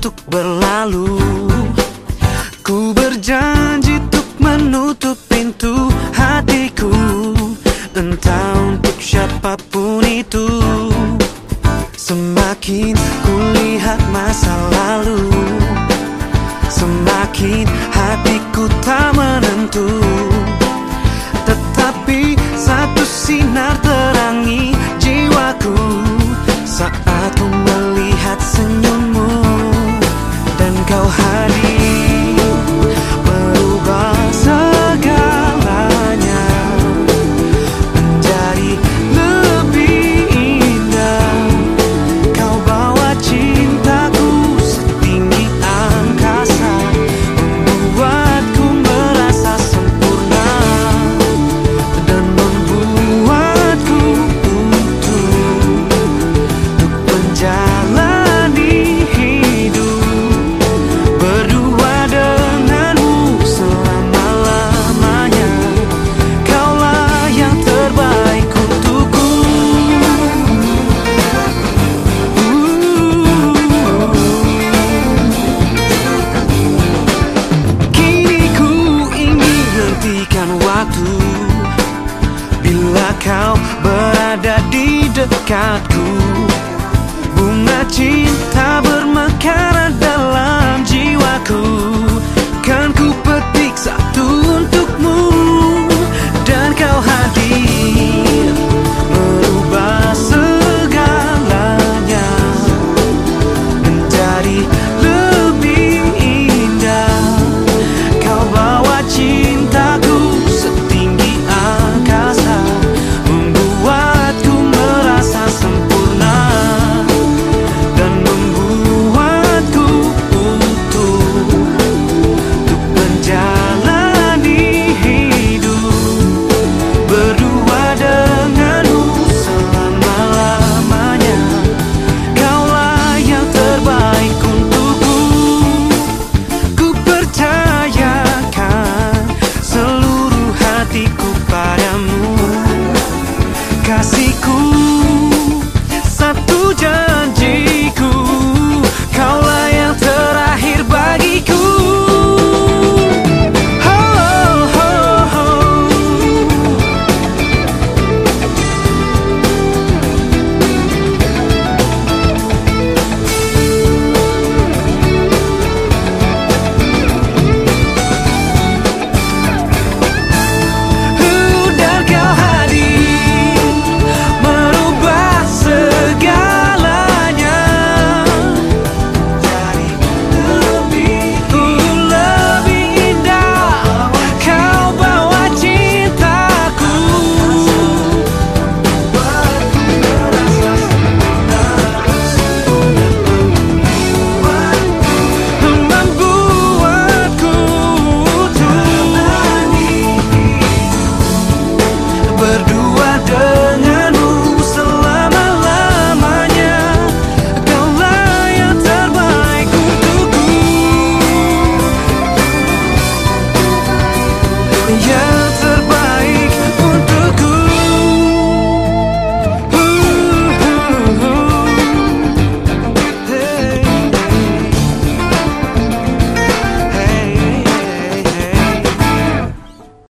untuk berlalu. Ku berjanji untuk menutup pintu hatiku. Entah untuk siapa pun itu. Semakin ku lihat masa lalu Semakin hatiku tak menentu. Tetapi satu sinar terbaik Dan kau berada di dekatku clásico